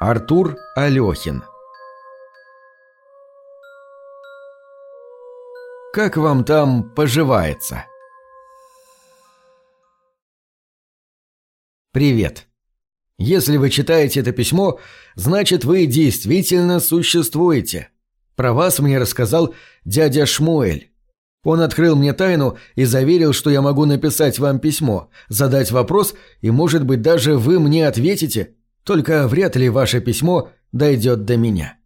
Артур Алехин Как вам там поживается? Привет. Если вы читаете это письмо, значит вы действительно существуете. Про вас мне рассказал дядя Шмуэль. Он открыл мне тайну и заверил, что я могу написать вам письмо, задать вопрос, и, может быть, даже вы мне ответите, только вряд ли ваше письмо дойдет до меня.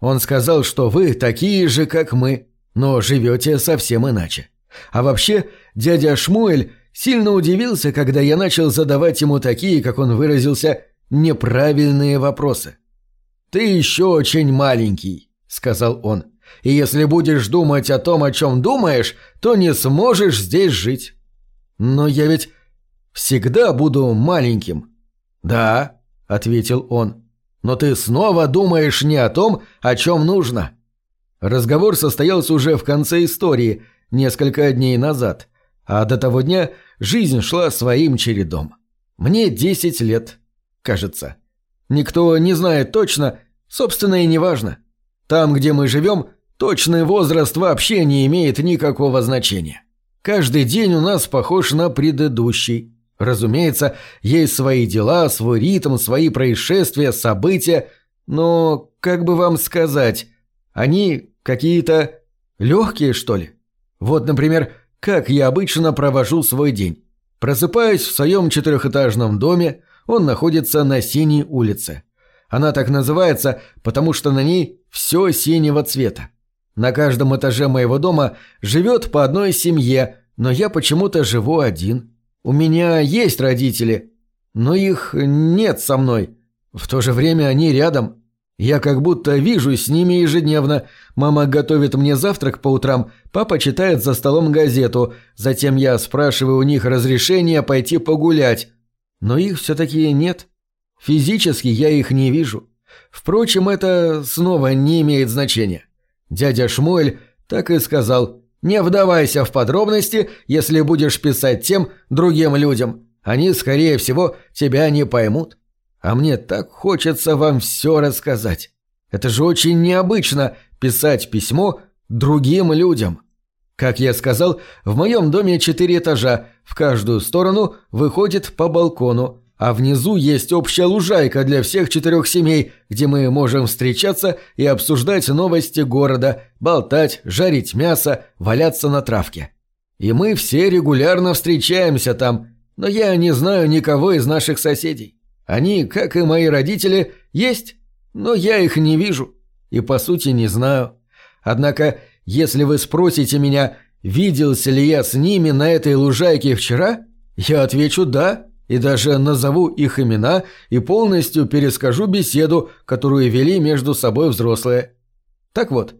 Он сказал, что вы такие же, как мы, но живете совсем иначе. А вообще, дядя Шмуэль сильно удивился, когда я начал задавать ему такие, как он выразился, неправильные вопросы. «Ты еще очень маленький», — сказал он и если будешь думать о том, о чем думаешь, то не сможешь здесь жить. Но я ведь всегда буду маленьким. Да, ответил он. Но ты снова думаешь не о том, о чем нужно. Разговор состоялся уже в конце истории, несколько дней назад. А до того дня жизнь шла своим чередом. Мне десять лет, кажется. Никто не знает точно, собственно и не важно. Там, где мы живем, Точный возраст вообще не имеет никакого значения. Каждый день у нас похож на предыдущий. Разумеется, есть свои дела, свой ритм, свои происшествия, события, но, как бы вам сказать, они какие-то легкие, что ли? Вот, например, как я обычно провожу свой день. Просыпаюсь в своем четырехэтажном доме, он находится на Синей улице. Она так называется, потому что на ней все синего цвета. На каждом этаже моего дома живет по одной семье, но я почему-то живу один. У меня есть родители, но их нет со мной. В то же время они рядом. Я как будто вижу с ними ежедневно. Мама готовит мне завтрак по утрам, папа читает за столом газету. Затем я спрашиваю у них разрешения пойти погулять. Но их все-таки нет. Физически я их не вижу. Впрочем, это снова не имеет значения. Дядя Шмуэль так и сказал «Не вдавайся в подробности, если будешь писать тем другим людям. Они, скорее всего, тебя не поймут. А мне так хочется вам все рассказать. Это же очень необычно писать письмо другим людям». Как я сказал, в моем доме четыре этажа, в каждую сторону выходит по балкону, а внизу есть общая лужайка для всех четырех семей, где мы можем встречаться и обсуждать новости города, болтать, жарить мясо, валяться на травке. И мы все регулярно встречаемся там, но я не знаю никого из наших соседей. Они, как и мои родители, есть, но я их не вижу и, по сути, не знаю. Однако, если вы спросите меня, виделся ли я с ними на этой лужайке вчера, я отвечу «да» и даже назову их имена и полностью перескажу беседу, которую вели между собой взрослые. Так вот,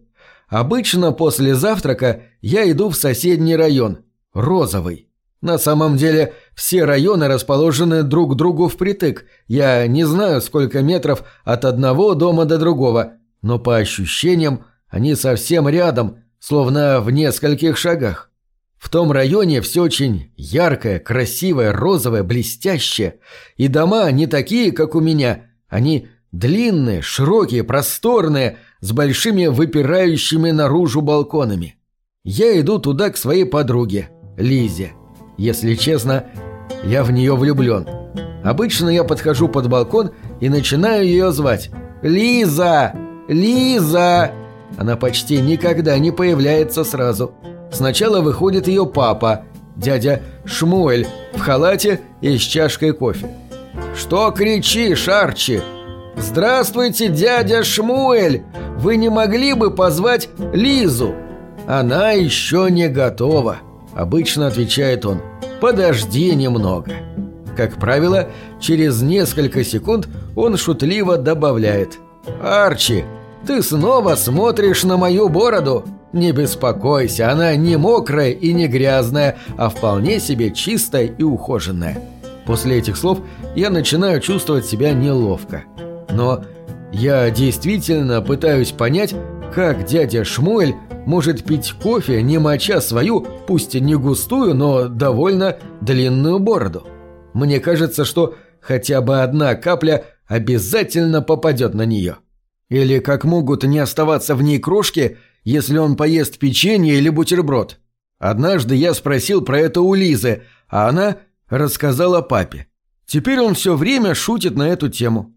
обычно после завтрака я иду в соседний район, Розовый. На самом деле все районы расположены друг к другу впритык. Я не знаю, сколько метров от одного дома до другого, но по ощущениям они совсем рядом, словно в нескольких шагах. В том районе все очень яркое, красивое, розовое, блестящее. И дома не такие, как у меня. Они длинные, широкие, просторные, с большими выпирающими наружу балконами. Я иду туда к своей подруге, Лизе. Если честно, я в нее влюблен. Обычно я подхожу под балкон и начинаю ее звать. «Лиза! Лиза!» Она почти никогда не появляется сразу. Сначала выходит ее папа, дядя Шмуэль, в халате и с чашкой кофе. «Что кричишь, Арчи?» «Здравствуйте, дядя Шмуэль! Вы не могли бы позвать Лизу?» «Она еще не готова», — обычно отвечает он. «Подожди немного». Как правило, через несколько секунд он шутливо добавляет. «Арчи, ты снова смотришь на мою бороду?» Не беспокойся, она не мокрая и не грязная, а вполне себе чистая и ухоженная. После этих слов я начинаю чувствовать себя неловко. Но я действительно пытаюсь понять, как дядя Шмуэль может пить кофе, не моча свою, пусть и не густую, но довольно длинную бороду. Мне кажется, что хотя бы одна капля обязательно попадет на нее. Или как могут не оставаться в ней крошки, если он поест печенье или бутерброд. Однажды я спросил про это у Лизы, а она рассказала папе. Теперь он все время шутит на эту тему.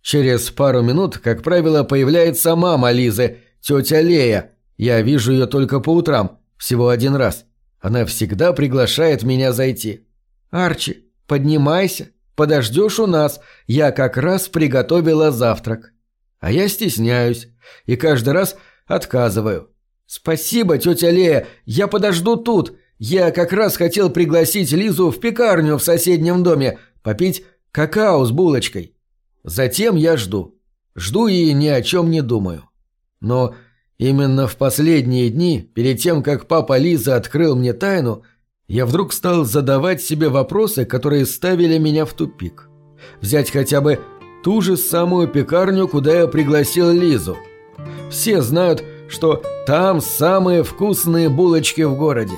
Через пару минут, как правило, появляется мама Лизы, тетя Лея. Я вижу ее только по утрам, всего один раз. Она всегда приглашает меня зайти. «Арчи, поднимайся, подождешь у нас, я как раз приготовила завтрак». А я стесняюсь и каждый раз отказываю. «Спасибо, тетя Лея, я подожду тут. Я как раз хотел пригласить Лизу в пекарню в соседнем доме, попить какао с булочкой. Затем я жду. Жду и ни о чем не думаю. Но именно в последние дни, перед тем, как папа Лиза открыл мне тайну, я вдруг стал задавать себе вопросы, которые ставили меня в тупик. Взять хотя бы ту же самую пекарню, куда я пригласил Лизу. Все знают, что там самые вкусные булочки в городе.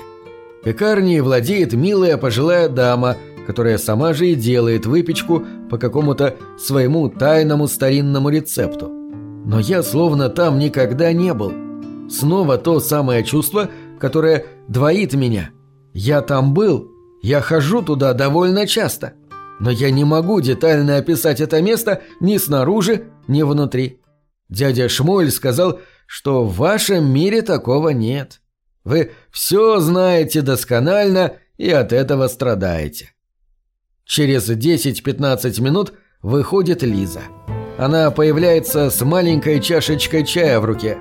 Пекарней владеет милая пожилая дама – которая сама же и делает выпечку по какому-то своему тайному старинному рецепту. Но я словно там никогда не был. Снова то самое чувство, которое двоит меня. Я там был, я хожу туда довольно часто. Но я не могу детально описать это место ни снаружи, ни внутри. Дядя Шмоль сказал, что в вашем мире такого нет. Вы все знаете досконально и от этого страдаете. Через 10-15 минут выходит Лиза. Она появляется с маленькой чашечкой чая в руке.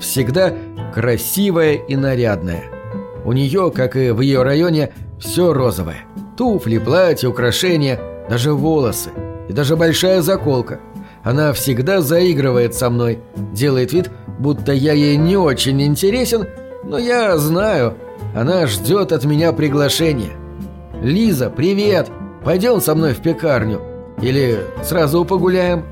Всегда красивая и нарядная. У нее, как и в ее районе, все розовое. Туфли, платья, украшения, даже волосы. И даже большая заколка. Она всегда заигрывает со мной, делает вид, будто я ей не очень интересен, но я знаю, она ждет от меня приглашения. «Лиза, привет!» Пойдем со мной в пекарню. Или сразу погуляем?»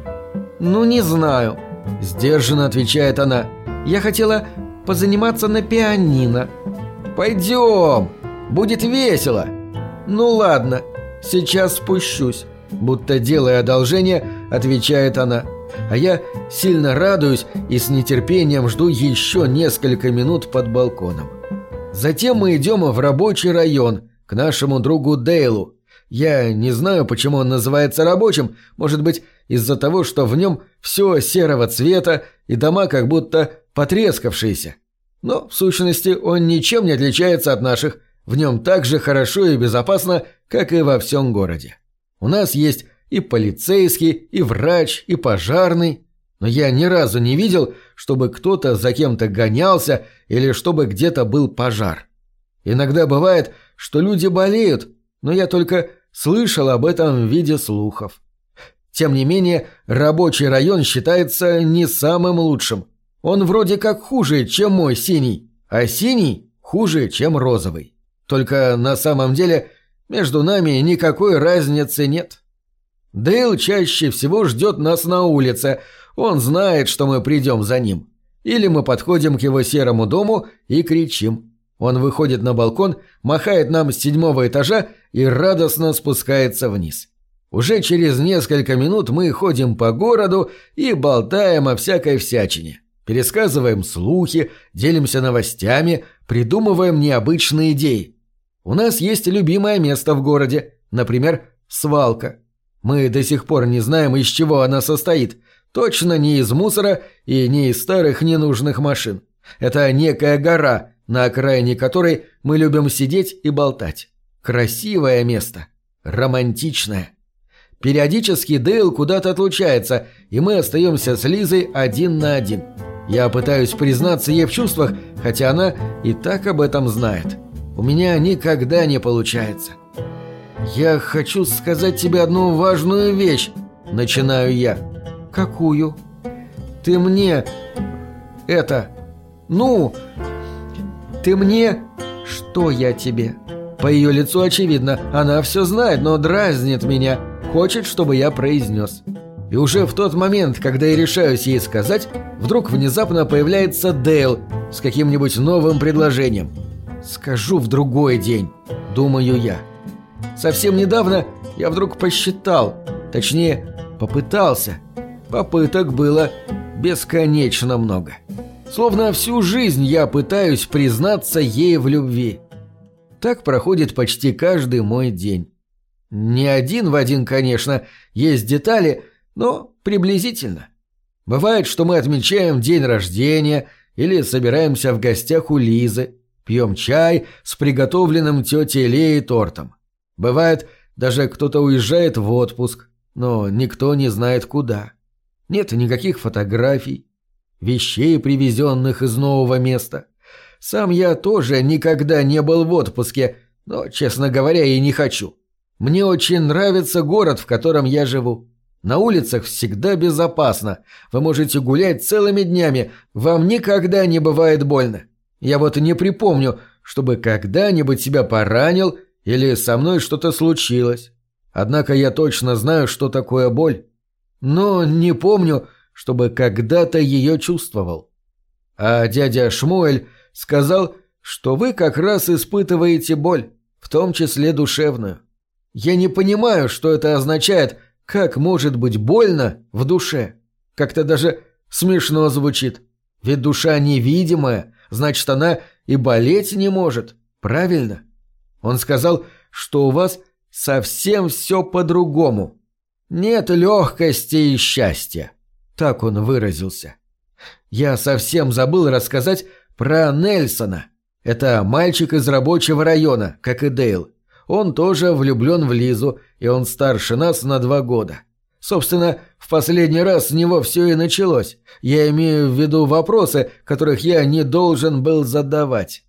«Ну, не знаю», – сдержанно отвечает она. «Я хотела позаниматься на пианино». «Пойдем! Будет весело!» «Ну ладно, сейчас спущусь», – будто делая одолжение, отвечает она. А я сильно радуюсь и с нетерпением жду еще несколько минут под балконом. Затем мы идем в рабочий район, к нашему другу Дейлу, я не знаю, почему он называется рабочим, может быть, из-за того, что в нем все серого цвета и дома как будто потрескавшиеся. Но, в сущности, он ничем не отличается от наших, в нем так же хорошо и безопасно, как и во всем городе. У нас есть и полицейский, и врач, и пожарный, но я ни разу не видел, чтобы кто-то за кем-то гонялся или чтобы где-то был пожар. Иногда бывает, что люди болеют, но я только слышал об этом в виде слухов. Тем не менее, рабочий район считается не самым лучшим. Он вроде как хуже, чем мой синий, а синий хуже, чем розовый. Только на самом деле между нами никакой разницы нет. Дейл чаще всего ждет нас на улице, он знает, что мы придем за ним. Или мы подходим к его серому дому и кричим. Он выходит на балкон, махает нам с седьмого этажа и радостно спускается вниз. Уже через несколько минут мы ходим по городу и болтаем о всякой всячине. Пересказываем слухи, делимся новостями, придумываем необычные идеи. У нас есть любимое место в городе, например, свалка. Мы до сих пор не знаем, из чего она состоит. Точно не из мусора и не из старых ненужных машин. Это некая гора, на окраине которой мы любим сидеть и болтать. Красивое место. Романтичное. Периодически Дейл куда-то отлучается, и мы остаемся с Лизой один на один. Я пытаюсь признаться ей в чувствах, хотя она и так об этом знает. У меня никогда не получается. «Я хочу сказать тебе одну важную вещь», — начинаю я. «Какую?» «Ты мне... это... ну... ты мне... что я тебе?» По ее лицу очевидно, она все знает, но дразнит меня, хочет, чтобы я произнес. И уже в тот момент, когда я решаюсь ей сказать, вдруг внезапно появляется Дейл с каким-нибудь новым предложением. «Скажу в другой день», — думаю я. Совсем недавно я вдруг посчитал, точнее, Попытался. Попыток было бесконечно много. Словно всю жизнь я пытаюсь признаться ей в любви. Так проходит почти каждый мой день. Не один в один, конечно, есть детали, но приблизительно. Бывает, что мы отмечаем день рождения или собираемся в гостях у Лизы, пьем чай с приготовленным тетей Леей тортом. Бывает, даже кто-то уезжает в отпуск, но никто не знает куда. Нет никаких фотографий, вещей, привезенных из нового места. Сам я тоже никогда не был в отпуске, но, честно говоря, и не хочу. Мне очень нравится город, в котором я живу. На улицах всегда безопасно. Вы можете гулять целыми днями. Вам никогда не бывает больно. Я вот не припомню, чтобы когда-нибудь себя поранил или со мной что-то случилось. Однако я точно знаю, что такое боль. Но не помню, чтобы когда-то ее чувствовал. А дядя Шмуэль сказал, что вы как раз испытываете боль, в том числе душевную. Я не понимаю, что это означает, как может быть больно в душе. Как-то даже смешно звучит. Ведь душа невидимая, значит, она и болеть не может. Правильно? Он сказал, что у вас совсем все по-другому. Нет легкости и счастья. Так он выразился. Я совсем забыл рассказать про Нельсона. Это мальчик из рабочего района, как и Дейл. Он тоже влюблен в Лизу, и он старше нас на два года. Собственно, в последний раз с него все и началось. Я имею в виду вопросы, которых я не должен был задавать.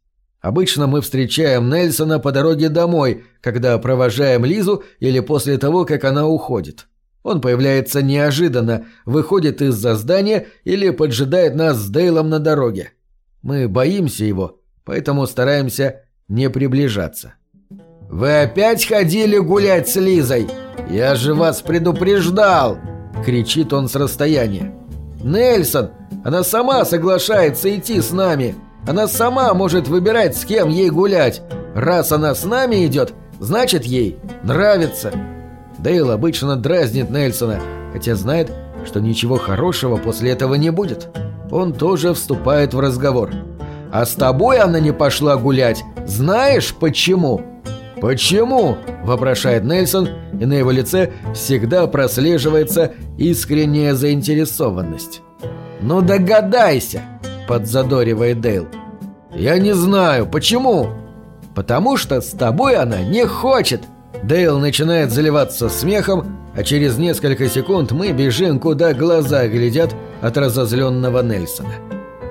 Обычно мы встречаем Нельсона по дороге домой, когда провожаем Лизу или после того, как она уходит. Он появляется неожиданно, выходит из-за здания или поджидает нас с Дейлом на дороге. Мы боимся его, поэтому стараемся не приближаться. «Вы опять ходили гулять с Лизой? Я же вас предупреждал!» — кричит он с расстояния. «Нельсон, она сама соглашается идти с нами. Она сама может выбирать, с кем ей гулять. Раз она с нами идет, значит ей нравится». Дейл обычно дразнит Нельсона, хотя знает, что ничего хорошего после этого не будет. Он тоже вступает в разговор. «А с тобой она не пошла гулять. Знаешь почему?» «Почему?» – вопрошает Нельсон, и на его лице всегда прослеживается искренняя заинтересованность. «Ну догадайся!» – подзадоривает Дейл. «Я не знаю. Почему?» «Потому что с тобой она не хочет!» Дейл начинает заливаться смехом, а через несколько секунд мы бежим, куда глаза глядят от разозленного Нельсона.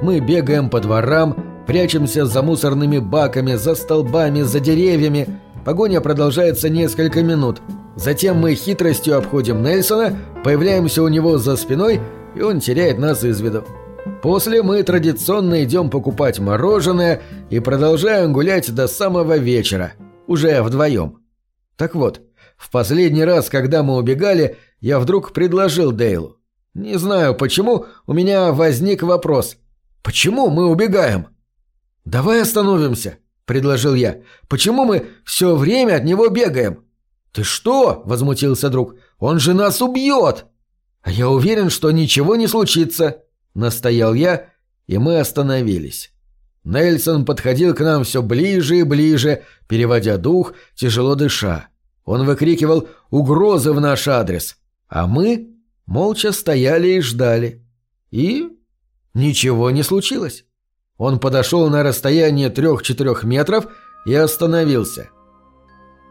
Мы бегаем по дворам, прячемся за мусорными баками, за столбами, за деревьями. Погоня продолжается несколько минут. Затем мы хитростью обходим Нельсона, появляемся у него за спиной, и он теряет нас из виду. После мы традиционно идем покупать мороженое и продолжаем гулять до самого вечера, уже вдвоем. Так вот, в последний раз, когда мы убегали, я вдруг предложил Дейлу. Не знаю почему, у меня возник вопрос. Почему мы убегаем? «Давай остановимся», — предложил я. «Почему мы все время от него бегаем?» «Ты что?» — возмутился друг. «Он же нас убьет!» «А я уверен, что ничего не случится», — настоял я, и мы остановились. Нельсон подходил к нам все ближе и ближе, переводя дух, тяжело дыша. Он выкрикивал угрозы в наш адрес, а мы молча стояли и ждали. И ничего не случилось. Он подошел на расстояние трех-четырех метров и остановился.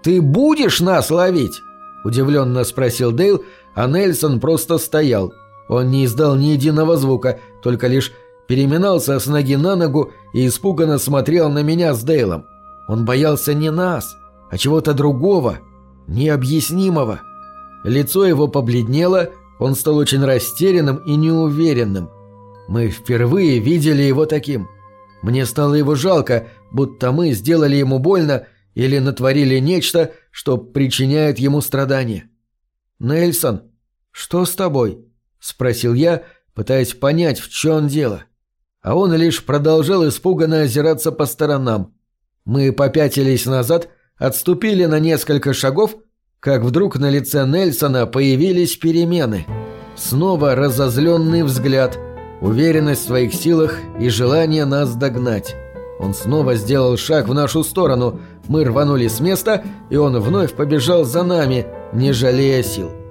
«Ты будешь нас ловить?» – удивленно спросил Дейл, а Нельсон просто стоял. Он не издал ни единого звука, только лишь переминался с ноги на ногу и испуганно смотрел на меня с Дейлом. Он боялся не нас, а чего-то другого, необъяснимого. Лицо его побледнело, он стал очень растерянным и неуверенным. Мы впервые видели его таким. Мне стало его жалко, будто мы сделали ему больно или натворили нечто, что причиняет ему страдания. «Нельсон, что с тобой?» – спросил я, пытаясь понять, в чем дело. А он лишь продолжал испуганно озираться по сторонам. Мы попятились назад, отступили на несколько шагов, как вдруг на лице Нельсона появились перемены. Снова разозленный взгляд, уверенность в своих силах и желание нас догнать. Он снова сделал шаг в нашу сторону, мы рванули с места, и он вновь побежал за нами, не жалея сил.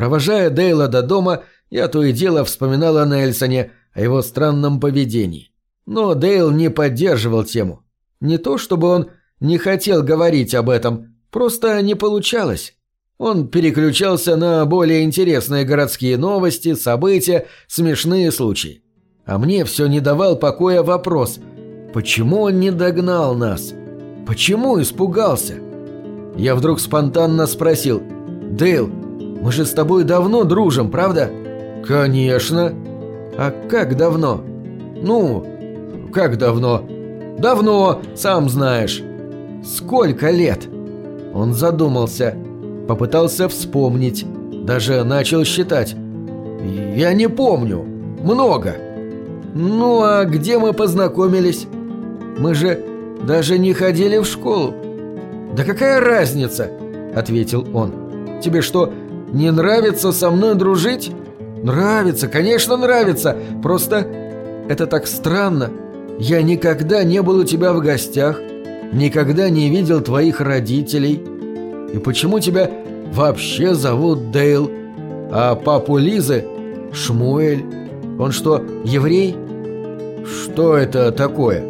Провожая Дейла до дома, я то и дело вспоминал о Нельсоне, о его странном поведении. Но Дейл не поддерживал тему. Не то чтобы он не хотел говорить об этом, просто не получалось. Он переключался на более интересные городские новости, события, смешные случаи. А мне все не давал покоя вопрос, почему он не догнал нас? Почему испугался? Я вдруг спонтанно спросил, «Дейл, мы же с тобой давно дружим, правда?» «Конечно!» «А как давно?» «Ну, как давно?» «Давно, сам знаешь». «Сколько лет?» Он задумался, попытался вспомнить, даже начал считать. «Я не помню. Много». «Ну, а где мы познакомились?» «Мы же даже не ходили в школу». «Да какая разница?» – ответил он. «Тебе что, не нравится со мной дружить?» «Нравится, конечно, нравится. Просто это так странно. Я никогда не был у тебя в гостях, никогда не видел твоих родителей. И почему тебя вообще зовут Дейл, а папу Лизы – Шмуэль? Он что, еврей?» «Что это такое?»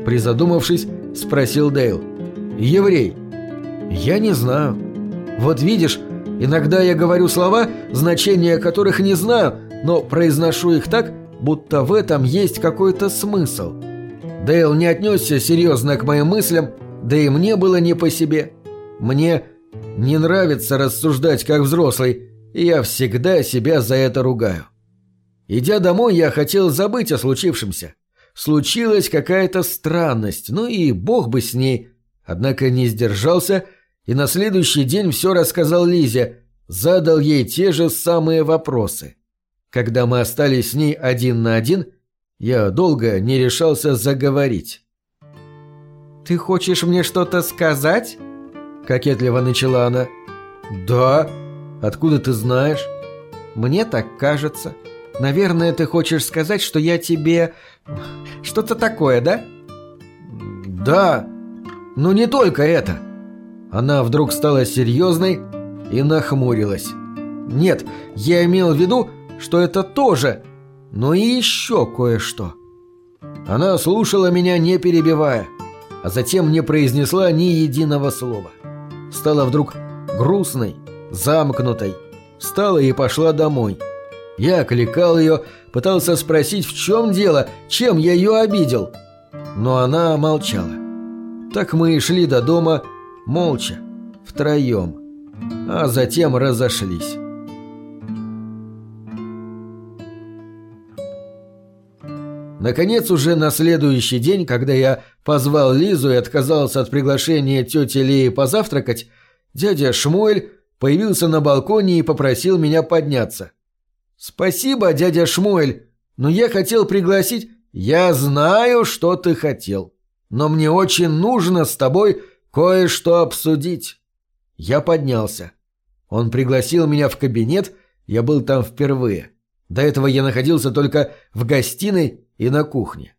– призадумавшись, спросил Дейл. «Еврей. Я не знаю. Вот видишь, иногда я говорю слова, значения которых не знаю, но произношу их так, будто в этом есть какой-то смысл». Дейл не отнесся серьезно к моим мыслям, да и мне было не по себе. Мне не нравится рассуждать как взрослый, и я всегда себя за это ругаю. Идя домой, я хотел забыть о случившемся. Случилась какая-то странность, ну и бог бы с ней. Однако не сдержался и на следующий день все рассказал Лизе, задал ей те же самые вопросы. Когда мы остались с ней один на один – я долго не решался заговорить. «Ты хочешь мне что-то сказать?» Кокетливо начала она. «Да. Откуда ты знаешь?» «Мне так кажется. Наверное, ты хочешь сказать, что я тебе... Что-то такое, да?» «Да. Но не только это». Она вдруг стала серьезной и нахмурилась. «Нет, я имел в виду, что это тоже но и еще кое-что. Она слушала меня, не перебивая, а затем не произнесла ни единого слова. Стала вдруг грустной, замкнутой, встала и пошла домой. Я окликал ее, пытался спросить, в чем дело, чем я ее обидел. Но она молчала. Так мы и шли до дома молча, втроем, а затем разошлись. Наконец, уже на следующий день, когда я позвал Лизу и отказался от приглашения тети Леи позавтракать, дядя Шмуэль появился на балконе и попросил меня подняться. «Спасибо, дядя Шмуэль, но я хотел пригласить...» «Я знаю, что ты хотел, но мне очень нужно с тобой кое-что обсудить». Я поднялся. Он пригласил меня в кабинет, я был там впервые. До этого я находился только в гостиной и на кухне.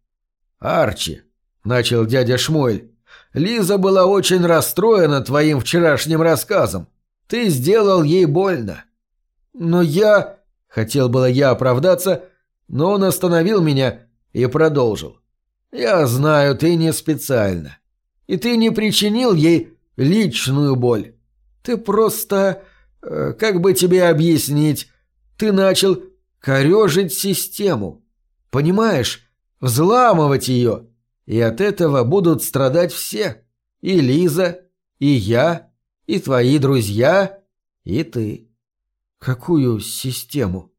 «Арчи», — начал дядя Шмуэль, — «Лиза была очень расстроена твоим вчерашним рассказом. Ты сделал ей больно». «Но я...» — хотел было я оправдаться, но он остановил меня и продолжил. «Я знаю, ты не специально. И ты не причинил ей личную боль. Ты просто... Э, как бы тебе объяснить? Ты начал корежить систему. Понимаешь, взламывать ее. И от этого будут страдать все. И Лиза, и я, и твои друзья, и ты. Какую систему?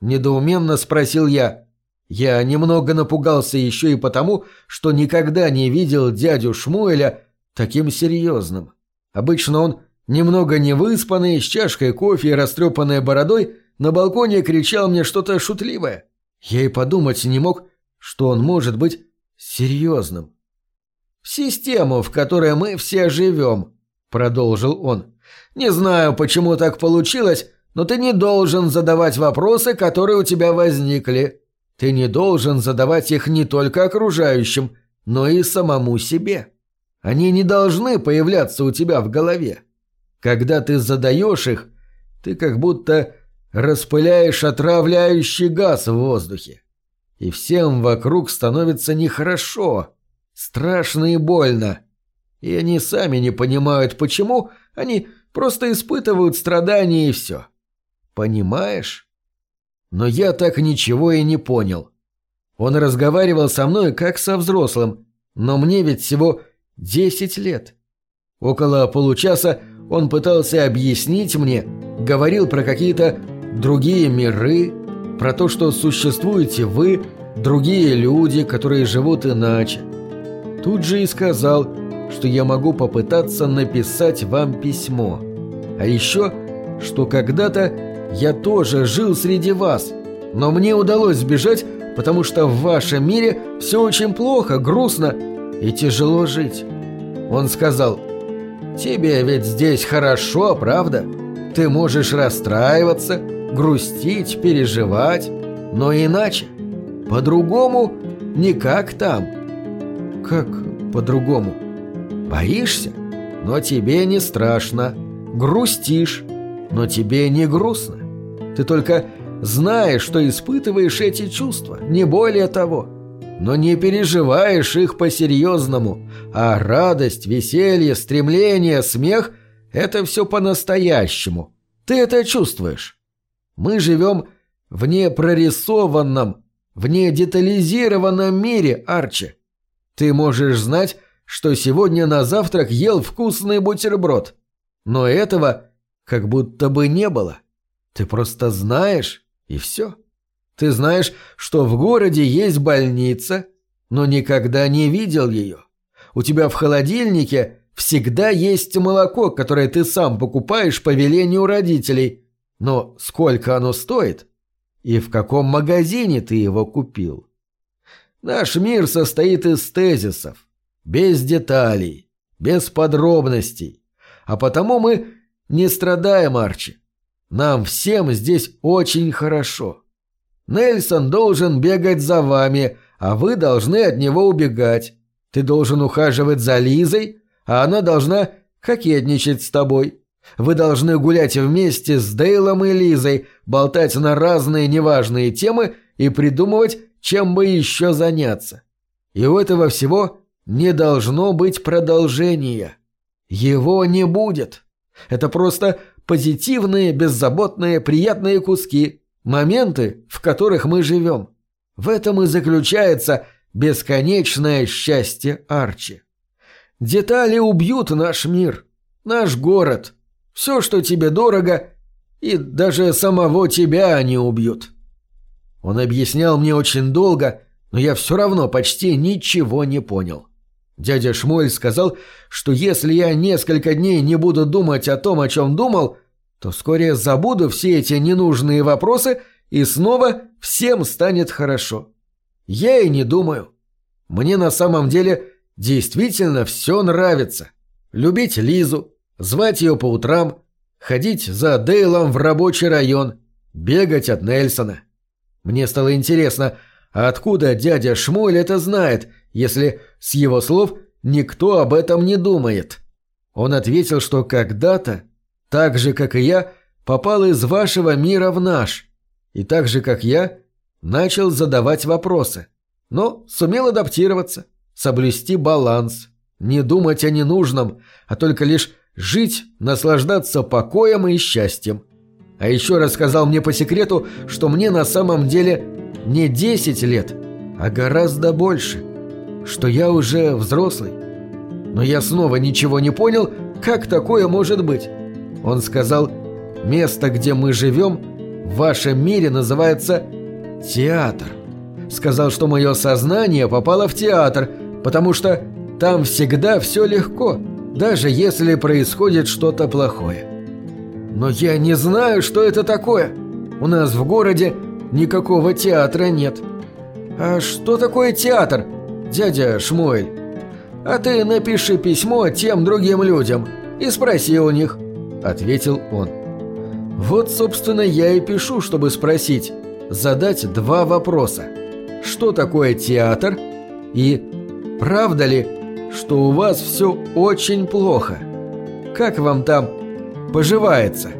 Недоуменно спросил я. Я немного напугался еще и потому, что никогда не видел дядю Шмуэля таким серьезным. Обычно он, немного невыспанный, с чашкой кофе и растрепанной бородой, на балконе кричал мне что-то шутливое. Я и подумать не мог, что он может быть серьезным. систему, в которой мы все живем», — продолжил он. «Не знаю, почему так получилось, но ты не должен задавать вопросы, которые у тебя возникли. Ты не должен задавать их не только окружающим, но и самому себе. Они не должны появляться у тебя в голове. Когда ты задаешь их, ты как будто распыляешь отравляющий газ в воздухе. И всем вокруг становится нехорошо, страшно и больно. И они сами не понимают, почему, они просто испытывают страдания и все. Понимаешь? Но я так ничего и не понял. Он разговаривал со мной как со взрослым, но мне ведь всего десять лет. Около получаса он пытался объяснить мне, говорил про какие-то другие миры, про то, что существуете вы, другие люди, которые живут иначе. Тут же и сказал, что я могу попытаться написать вам письмо. А еще, что когда-то я тоже жил среди вас, но мне удалось сбежать, потому что в вашем мире все очень плохо, грустно и тяжело жить. Он сказал, «Тебе ведь здесь хорошо, правда? Ты можешь расстраиваться, грустить, переживать, но иначе. По-другому никак там. Как по-другому? Боишься? Но тебе не страшно. Грустишь, но тебе не грустно. Ты только знаешь, что испытываешь эти чувства, не более того. Но не переживаешь их по-серьезному, а радость, веселье, стремление, смех – это все по-настоящему. Ты это чувствуешь. Мы живем в непрорисованном, в недетализированном мире, Арчи. Ты можешь знать, что сегодня на завтрак ел вкусный бутерброд. Но этого как будто бы не было. Ты просто знаешь, и все. Ты знаешь, что в городе есть больница, но никогда не видел ее. У тебя в холодильнике всегда есть молоко, которое ты сам покупаешь по велению родителей – но сколько оно стоит? И в каком магазине ты его купил? Наш мир состоит из тезисов, без деталей, без подробностей. А потому мы не страдаем, Арчи. Нам всем здесь очень хорошо. Нельсон должен бегать за вами, а вы должны от него убегать. Ты должен ухаживать за Лизой, а она должна кокетничать с тобой. Вы должны гулять вместе с Дейлом и Лизой, болтать на разные неважные темы и придумывать, чем бы еще заняться. И у этого всего не должно быть продолжения. Его не будет. Это просто позитивные, беззаботные, приятные куски, моменты, в которых мы живем. В этом и заключается бесконечное счастье Арчи. Детали убьют наш мир, наш город, все, что тебе дорого, и даже самого тебя они убьют. Он объяснял мне очень долго, но я все равно почти ничего не понял. Дядя Шмоль сказал, что если я несколько дней не буду думать о том, о чем думал, то вскоре забуду все эти ненужные вопросы и снова всем станет хорошо. Я и не думаю. Мне на самом деле действительно все нравится. Любить Лизу, звать ее по утрам, ходить за Дейлом в рабочий район, бегать от Нельсона. Мне стало интересно, а откуда дядя Шмуль это знает, если, с его слов, никто об этом не думает? Он ответил, что когда-то, так же, как и я, попал из вашего мира в наш, и так же, как я, начал задавать вопросы, но сумел адаптироваться, соблюсти баланс, не думать о ненужном, а только лишь жить, наслаждаться покоем и счастьем. А еще рассказал мне по секрету, что мне на самом деле не 10 лет, а гораздо больше, что я уже взрослый. Но я снова ничего не понял, как такое может быть. Он сказал, место, где мы живем, в вашем мире называется театр. Сказал, что мое сознание попало в театр, потому что там всегда все легко – даже если происходит что-то плохое. Но я не знаю, что это такое. У нас в городе никакого театра нет. А что такое театр, дядя Шмуэль? А ты напиши письмо тем другим людям и спроси у них», — ответил он. «Вот, собственно, я и пишу, чтобы спросить, задать два вопроса. Что такое театр? И правда ли, что у вас все очень плохо? Как вам там поживается?»